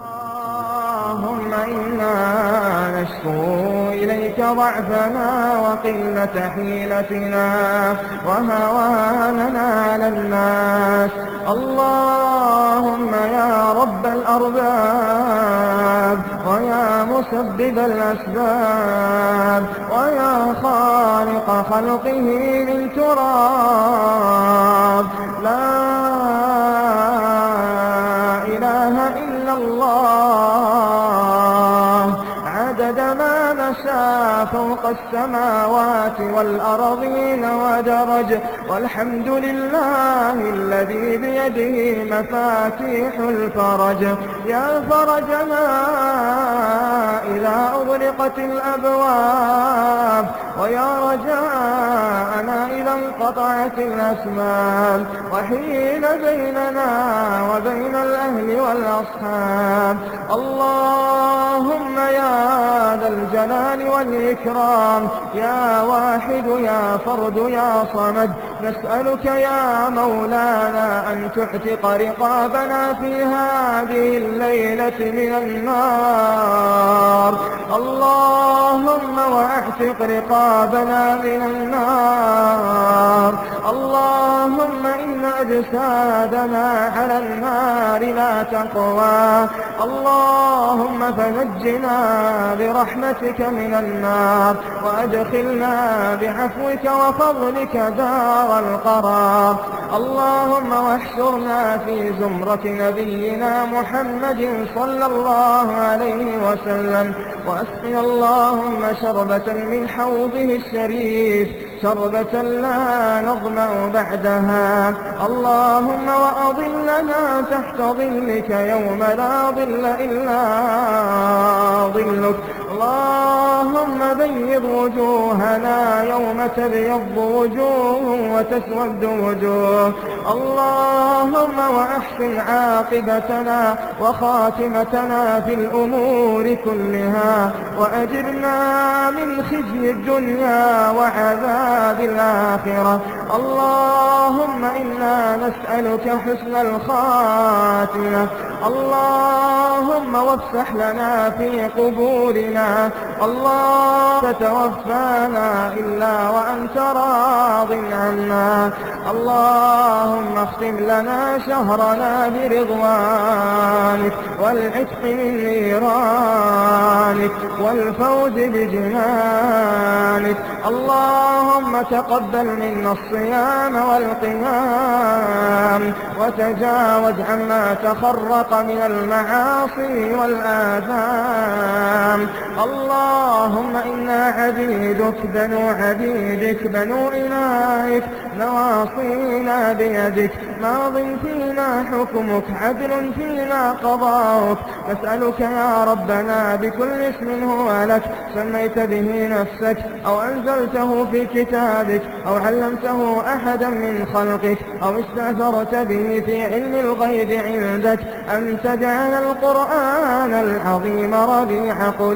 اللهم إنا نشكو إليك ضعفنا وقلة حيلتنا وهواننا على الناس اللهم يا رب الأرباب ويا مسبب الأسباب ويا خالق خلقه من تراب. لا السماوات والأرضين ودرج والحمد لله الذي بيده مفاتيح الفرج. يا فرجنا إذا أغلقت الأبواب ويا رجاءنا إذا انقطعت الأسباب. وحين بيننا وبين الأهل والأصحاب. ذا الجلال والإكرام. يا واحد يا فرد يا صمد نسألك يا مولانا أن تعتق رقابنا في هذه الليلة من النار. اللهم واعتق رقابنا من النار. اللهم إن أجسادنا على النار لا تقوى. اللهم فنجنا برحمتك من النار وأدخلنا بعفوك وفضلك دار القرار. اللهم واحشرنا في زمرة نبينا محمد صلى الله عليه وسلم. وأسقنا اللهم شربة من حوضه الشريف. شربة لا نظمأ بعدها. اللهم وأظلنا تحت ظلك يوم لا ظل إلا وجوهنا يوم تبيض وجوه وتسود وجوه. اللهم وأحسن عاقبتنا وخاتمتنا في الأمور كلها وأجرنا من خزي الدنيا وعذاب الآخرة. اللهم إنا نسألك حسن الخاتمة. اللهم وافسح لنا في قبورنا. الله تتوفانا إلا وأنت راض عنا. اللهم اختم لنا شهرنا برضوانك والعتق من نيرانك والفوز بجنانك. اللهم تقبل منا الصيام والقيام وتجاوز عما تخرق من المعاصي والآثام. اللهم إنا عبيدك بنو عبيدك بنو إلهك. نواصينا بيدك ماض فينا حكمك عدل فينا قضاؤك. نسألك يا ربنا بكل اسم هو لك. سميت به نفسك أو أنزلته في كتابك أو علمته أحدا من خلقك أو استأثرت به في علم الغيب عندك. أن تجعل القرآن العظيم ربيع قلوبنا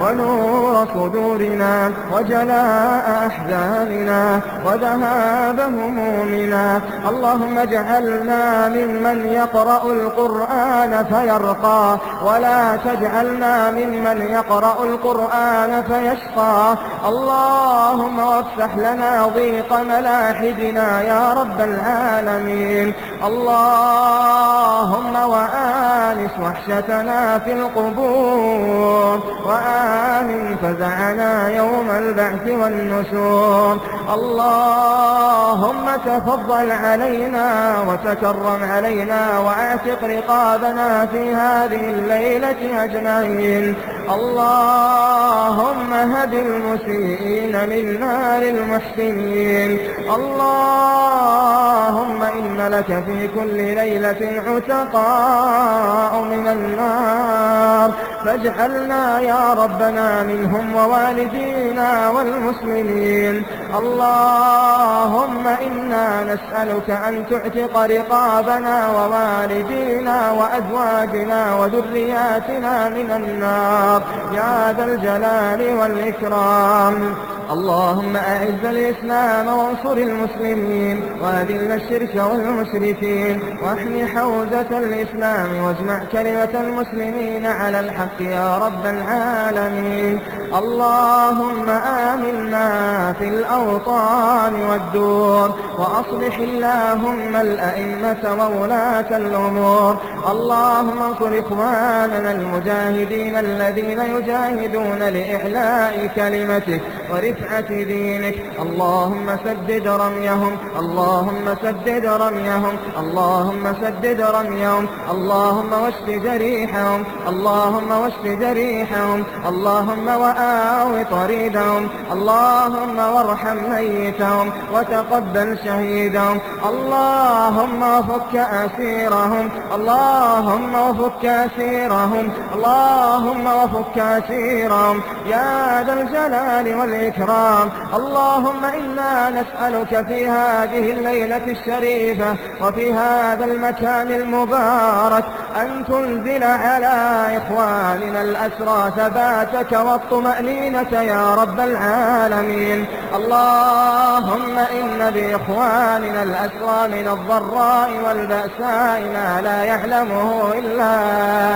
ونور صدورنا وجلاء أحزاننا وذهاب همومنا. اللهم اجعلنا ممن يقرأ القرآن فيرقى ولا تجعلنا ممن يقرأ القرآن فيشقى. اللهم وافتح لنا ضيق ملاحدنا يا رب العالمين. اللهم وآنس وحشتنا في القبور. وأصحابه وآمن فزعنا يوم البعث والنشور. اللهم تفضل علينا وتكرم علينا وأعتق رقابنا في هذه الليلة أجمعين. اللهم هد المسيئين من نار المحسنين. اللهم إن لك في كل ليلة عتقاء من النار. فاجعلنا يا ربنا منهم ووالدينا المسلمين والمسلمين. اللهم إنا نسألك أن تعتق رقابنا ووالدينا وأزواجنا وذرياتنا من النار. يا ذا الجلال والإكرام. اللهم أعز الإسلام وانصر المسلمين وأذل الشرك والمشركين واحم حوزة الإسلام واجمع كلمة المسلمين على الحق يا رب العالمين. اللهم آمنا في الأوطان والدور وأصلح اللهم الأئمة وولاة الأمور. اللهم انصر إخواننا المجاهدين الذين يجاهدون لإعلاء كلمتك ورفعة دينك. اللهم سدد رميهم اللهم سدد رميهم اللهم سدد رميهم. اللهم واشف جريحهم اللهم واشف جريحهم. اللهم وآو طريدهم. اللهم وارحم ميتهم وتقبل شهيدهم. اللهم وفك أسيرهم. اللهم وفك أسيرهم. اللهم وفك أسيرهم. يا ذا الجلال والإكرام. اللهم إنا نسألك في هذه الليلة الشريفة وفي هذا المكان المبارك أن تنزل على إخواننا الأسرى ثباتك والطمأنينة يا رب العالمين. اللهم إن بإخواننا الأسرى من الضراء والبأساء ما لا يعلمه إلا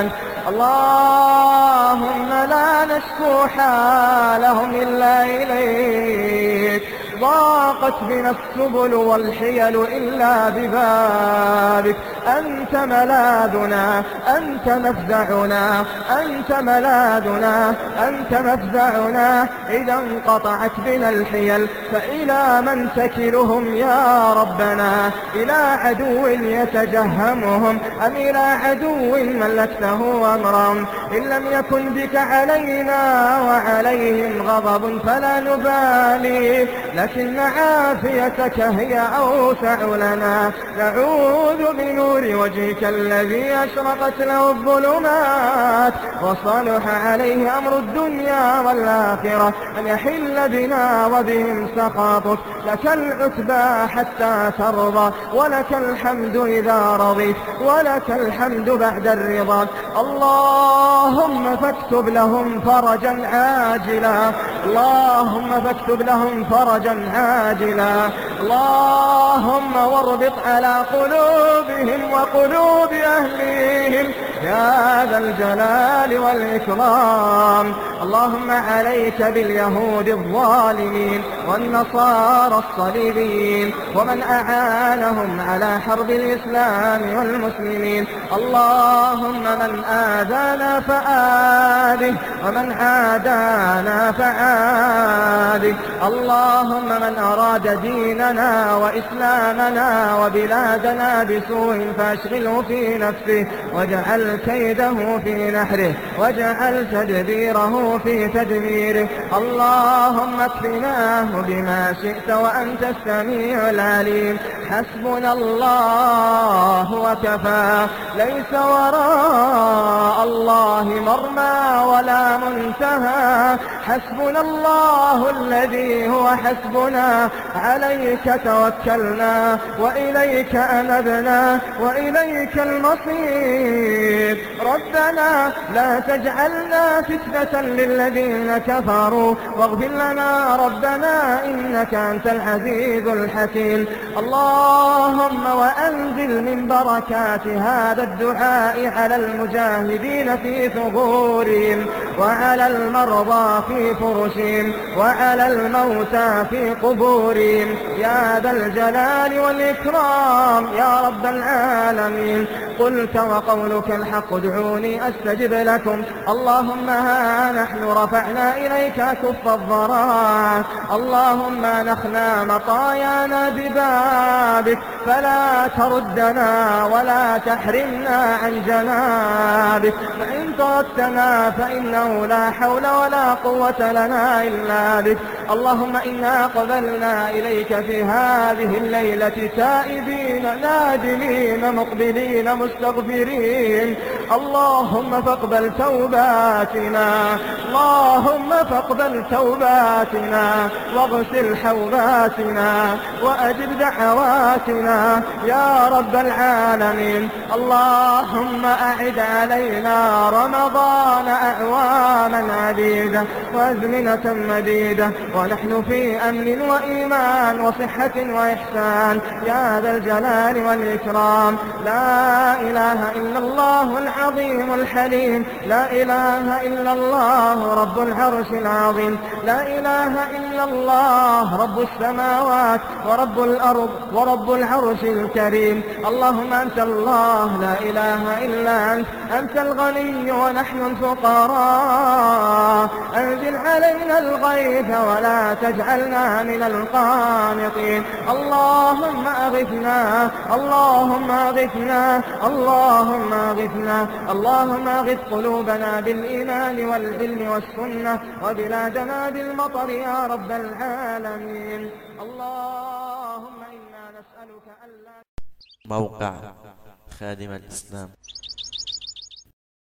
أنت. اللهم لا نشكو حالهم إلا إليك. ضاقت بنا السبل والحيل إلا ببابك. أنت ملاذنا أنت مفزعنا أنت ملاذنا أنت مفزعنا. إذا انقطعت بنا الحيل فإلى من تكلهم يا ربنا؟ إلى عدو يتجهمهم أم إلى عدو ملكته أمرهم؟ إن لم يكن بك علينا وعليهم غضب فلا نبالي. لكن عافيتك هي أوسع لنا. نعوذ بنور وجهك الذي أشرقت له الظلمات. وصلح عليه أمر الدنيا والآخرة. أن يحل بنا وبهم سخطك لك العتبى حتى ترضى. ولك الحمد إذا رضيت. ولك الحمد بعد الرضا. اللهم فاكتب لهم فرجا عاجلا. اللهم فاكتب لهم فرجا عاجلا اللهم واربط على قلوبهم وقلوب أهليهم يا ذا الجلال والإكرام. اللهم عليك باليهود الظالمين والنصارى الصليبيين ومن أعانهم على حرب الإسلام والمسلمين. اللهم من آذانا فآذه ومن عادانا فعاده اللهم من أراد ديننا وإسلامنا وبلادنا بسوء فأشغله في نفسه واجعل كيده في نحره واجعل تدبيره في تدميره. اللهم اكفناه بما شئت وأنت السميع العليم. حسبنا الله وكفى. ليس وراء الله مرمى ولا منتهى. حسبنا الله الذي هو حسبنا عليك توكلنا وإليك أنبنا وإليك المصير. ربنا لا تجعلنا فتنة للذين كفروا. واغفر لنا ربنا إنك أنت العزيز الحكيم. اللهم وأنزل من بركات هذا الدعاء على المجاهدين في ثغورهم وعلى المرضى في فرشهم وعلى الموتى في قبورهم. يا ذا الجلال والإكرام يا رب العالمين. قلت وقولك الحق ادعوني أستجب لكم. اللهم ها نحن رفعنا إليك كف الضراعة اللهم نخنا مطايانا ببابك. فلا تردنا ولا تحرمنا عن جنابك. فإن تردتنا فإنه لا حول ولا قوة لنا إلا بك. اللهم إنا قبلنا إليك في هذه الليلة تائبين نادمين مقبلين مستغفرين. اللهم فاقبل توباتنا اللهم فاقبل توباتنا واغسل حوباتنا وأجب دعواتنا يا رب العالمين. اللهم أعد علينا رمضان أعواما عديدة وأزمنة مديدة ونحن في أمن وإيمان وصحة وإحسان. يا ذا الجلال والإكرام. لا إله إلا الله العظيم الحليم. لا إله إلا الله رب العرش العظيم. لا إله إلا الله رب السماوات ورب الأرض ورب العرش الكريم. اللهم أنت الله لا إله إلا أنت. أنت الغني ونحن الفقراء. أنزل علينا الغيث ولا تجعلنا من القانطين. اللهم أغثنا اللهم أغثنا اللهم أغثنا. اللهم أغث قلوبنا بالإيمان والعلم والسنة وبلادنا بالمطر يا رب العالمين. اللهم إنا نسألك ألا موقع خادم الإسلام.